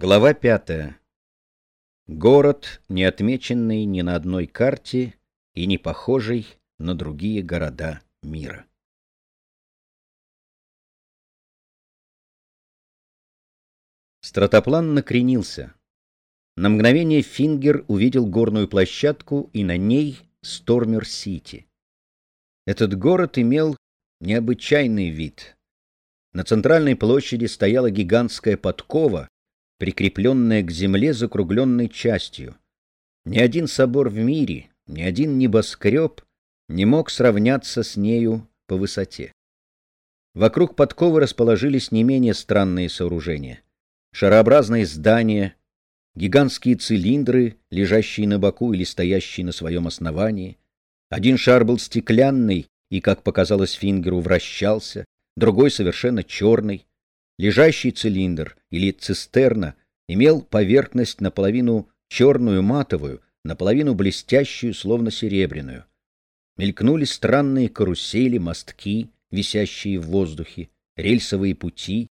Глава пятая. Город, не отмеченный ни на одной карте и не похожий на другие города мира. Стратоплан накренился. На мгновение Фингер увидел горную площадку и на ней Стормер-Сити. Этот город имел необычайный вид. На центральной площади стояла гигантская подкова, прикрепленная к земле закругленной частью. Ни один собор в мире, ни один небоскреб не мог сравняться с нею по высоте. Вокруг подковы расположились не менее странные сооружения. Шарообразные здания, гигантские цилиндры, лежащие на боку или стоящие на своем основании. Один шар был стеклянный и, как показалось Фингеру, вращался, другой совершенно черный. Лежащий цилиндр или цистерна имел поверхность наполовину черную матовую, наполовину блестящую, словно серебряную. Мелькнули странные карусели, мостки, висящие в воздухе, рельсовые пути.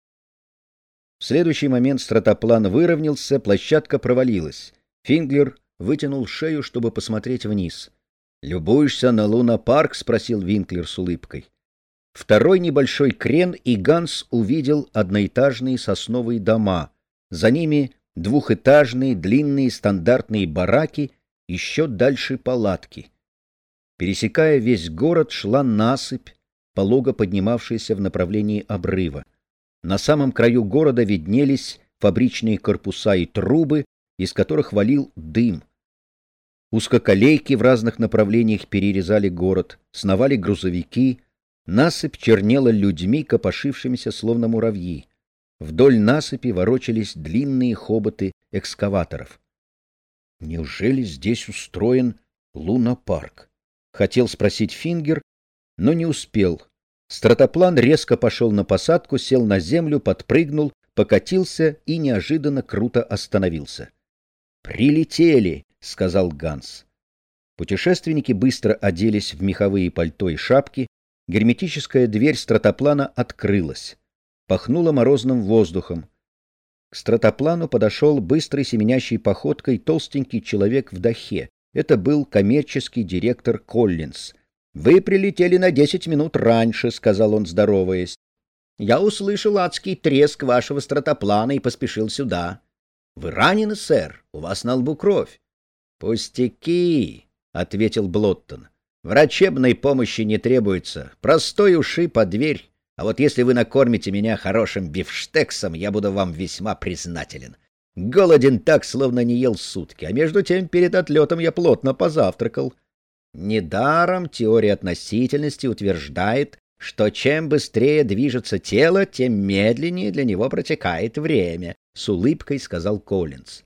В следующий момент стратоплан выровнялся, площадка провалилась. Финглер вытянул шею, чтобы посмотреть вниз. «Любуешься на луна-парк?» — спросил Винклер с улыбкой. Второй небольшой крен, и Ганс увидел одноэтажные сосновые дома. За ними двухэтажные длинные стандартные бараки, еще дальше палатки. Пересекая весь город, шла насыпь, полого поднимавшаяся в направлении обрыва. На самом краю города виднелись фабричные корпуса и трубы, из которых валил дым. Узкоколейки в разных направлениях перерезали город, сновали грузовики — Насыпь чернела людьми, копошившимися словно муравьи. Вдоль насыпи ворочались длинные хоботы экскаваторов. Неужели здесь устроен лунопарк? Хотел спросить Фингер, но не успел. Стратоплан резко пошел на посадку, сел на землю, подпрыгнул, покатился и неожиданно круто остановился. «Прилетели!» — сказал Ганс. Путешественники быстро оделись в меховые пальто и шапки, Герметическая дверь стратоплана открылась. Пахнуло морозным воздухом. К стратоплану подошел быстрой семенящей походкой толстенький человек в дахе. Это был коммерческий директор Коллинз. «Вы прилетели на десять минут раньше», — сказал он, здороваясь. «Я услышал адский треск вашего стратоплана и поспешил сюда. Вы ранены, сэр? У вас на лбу кровь». «Пустяки», — ответил Блоттон. Врачебной помощи не требуется. Простой уши под дверь. А вот если вы накормите меня хорошим бифштексом, я буду вам весьма признателен. Голоден так, словно не ел сутки, а между тем перед отлетом я плотно позавтракал. Недаром теория относительности утверждает, что чем быстрее движется тело, тем медленнее для него протекает время, — с улыбкой сказал Коллинз.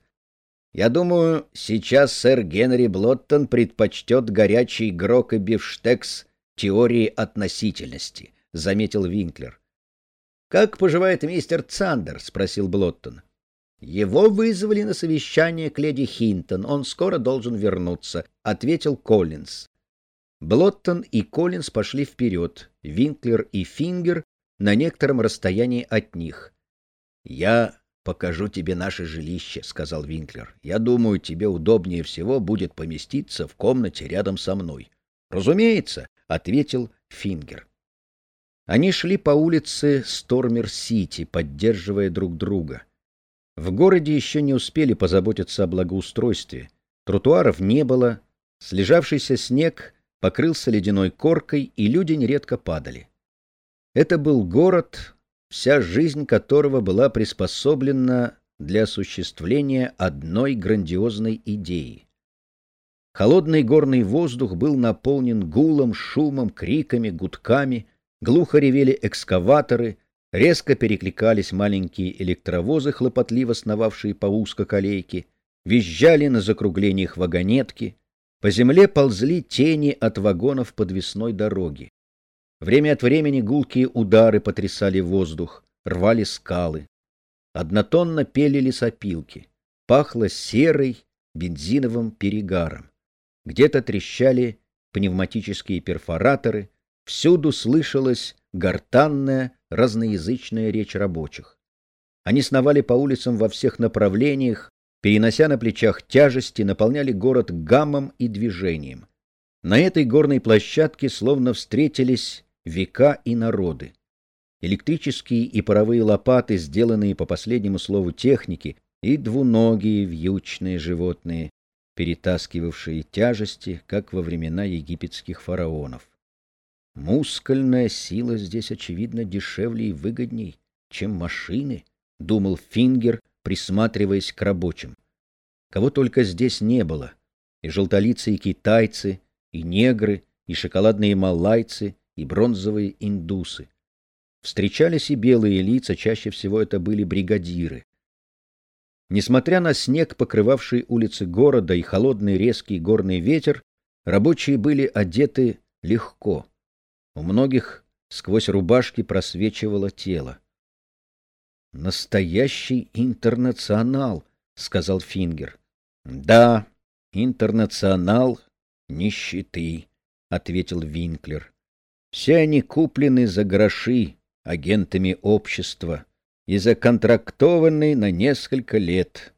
Я думаю, сейчас сэр Генри Блоттон предпочтет горячий грок и бифштекс теории относительности, — заметил Винклер. — Как поживает мистер Цандер? — спросил Блоттон. — Его вызвали на совещание к леди Хинтон. Он скоро должен вернуться, — ответил Коллинз. Блоттон и Коллинз пошли вперед, Винклер и Фингер на некотором расстоянии от них. — Я покажу тебе наше жилище, — сказал Винклер. — Я думаю, тебе удобнее всего будет поместиться в комнате рядом со мной. — Разумеется, — ответил Фингер. Они шли по улице Стормер-Сити, поддерживая друг друга. В городе еще не успели позаботиться о благоустройстве. Тротуаров не было, слежавшийся снег покрылся ледяной коркой, и люди нередко падали. Это был город, вся жизнь которого была приспособлена для осуществления одной грандиозной идеи. Холодный горный воздух был наполнен гулом, шумом, криками, гудками, глухо ревели экскаваторы, резко перекликались маленькие электровозы, хлопотливо сновавшие по узкоколейке, визжали на закруглениях вагонетки, по земле ползли тени от вагонов подвесной дороги. Время от времени гулкие удары потрясали воздух, рвали скалы. Однотонно пели лесопилки. Пахло серой бензиновым перегаром. Где-то трещали пневматические перфораторы, всюду слышалась гортанная разноязычная речь рабочих. Они сновали по улицам во всех направлениях, перенося на плечах тяжести, наполняли город гаммом и движением. На этой горной площадке словно встретились века и народы. Электрические и паровые лопаты, сделанные по последнему слову техники, и двуногие вьючные животные, перетаскивавшие тяжести, как во времена египетских фараонов. Мускульная сила здесь, очевидно, дешевле и выгодней, чем машины, — думал Фингер, присматриваясь к рабочим. Кого только здесь не было. И желтолицые китайцы, и негры, и шоколадные малайцы, и бронзовые индусы. Встречались и белые лица, чаще всего это были бригадиры. Несмотря на снег, покрывавший улицы города, и холодный резкий горный ветер, рабочие были одеты легко. У многих сквозь рубашки просвечивало тело. Настоящий интернационал, сказал Фингер. Да, интернационал нищеты, ответил Винклер. Все они куплены за гроши агентами общества и законтрактованы на несколько лет.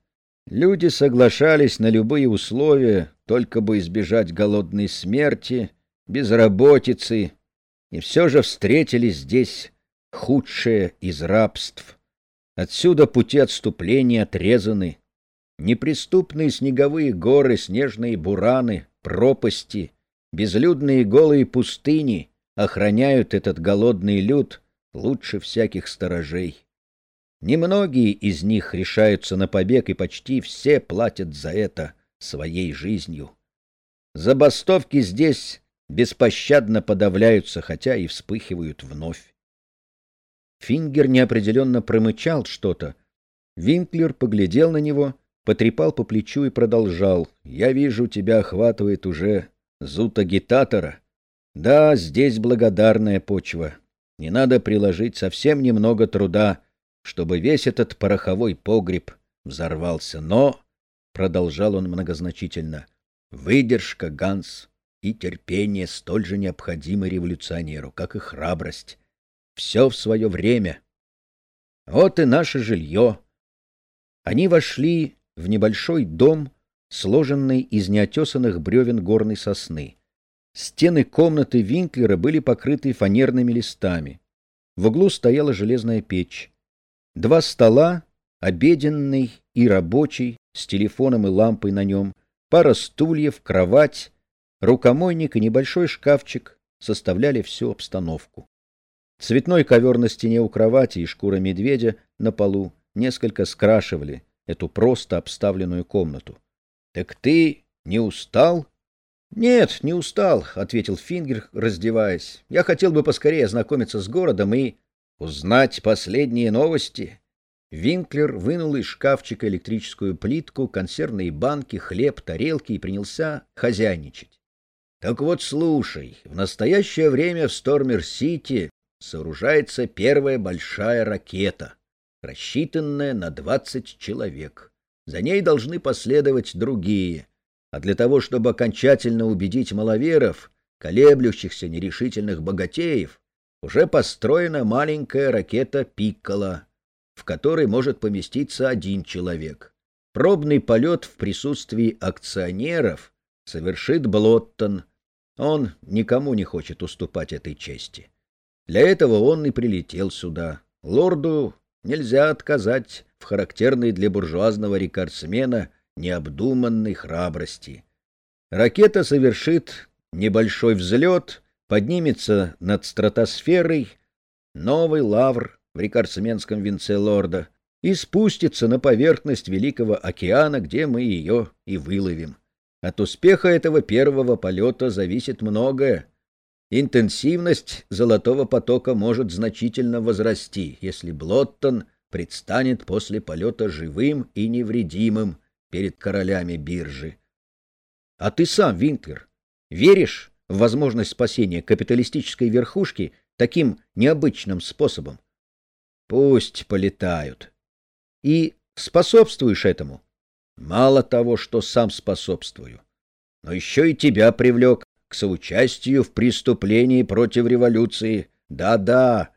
Люди соглашались на любые условия, только бы избежать голодной смерти, безработицы, и все же встретили здесь худшее из рабств. Отсюда пути отступления отрезаны. Неприступные снеговые горы, снежные бураны, пропасти, безлюдные голые пустыни охраняют этот голодный люд лучше всяких сторожей. Немногие из них решаются на побег, и почти все платят за это своей жизнью. Забастовки здесь беспощадно подавляются, хотя и вспыхивают вновь. Фингер неопределенно промычал что-то. Винклер поглядел на него, потрепал по плечу и продолжал. «Я вижу, тебя охватывает уже зуд агитатора. Да, здесь благодарная почва. Не надо приложить совсем немного труда, чтобы весь этот пороховой погреб взорвался. Но, — продолжал он многозначительно, — выдержка, Ганс, и терпение столь же необходимы революционеру, как и храбрость все в свое время. Вот и наше жилье. Они вошли в небольшой дом, сложенный из неотесанных бревен горной сосны. Стены комнаты Винклера были покрыты фанерными листами. В углу стояла железная печь. Два стола, обеденный и рабочий, с телефоном и лампой на нем, пара стульев, кровать, рукомойник и небольшой шкафчик составляли всю обстановку. Цветной ковер на стене у кровати и шкура медведя на полу несколько скрашивали эту просто обставленную комнату. — Так ты не устал? — Нет, не устал, — ответил Фингер, раздеваясь. — Я хотел бы поскорее ознакомиться с городом и узнать последние новости. Винклер вынул из шкафчика электрическую плитку, консервные банки, хлеб, тарелки и принялся хозяйничать. — Так вот, слушай, в настоящее время в Стормер-Сити сооружается первая большая ракета, рассчитанная на 20 человек. За ней должны последовать другие. А для того, чтобы окончательно убедить маловеров, колеблющихся нерешительных богатеев, уже построена маленькая ракета «Пиккола», в которой может поместиться один человек. Пробный полет в присутствии акционеров совершит Блоттон. Он никому не хочет уступать этой чести. Для этого он и прилетел сюда. Лорду нельзя отказать в характерной для буржуазного рекордсмена необдуманной храбрости. Ракета совершит небольшой взлет, поднимется над стратосферой, новый лавр в рекордсменском венце лорда, и спустится на поверхность Великого океана, где мы ее и выловим. От успеха этого первого полета зависит многое, Интенсивность золотого потока может значительно возрасти, если Блоттон предстанет после полета живым и невредимым перед королями биржи. А ты сам, Винклер, веришь в возможность спасения капиталистической верхушки таким необычным способом? Пусть полетают. И способствуешь этому? Мало того, что сам способствую, но еще и тебя привлек к соучастию в преступлении против революции. Да-да,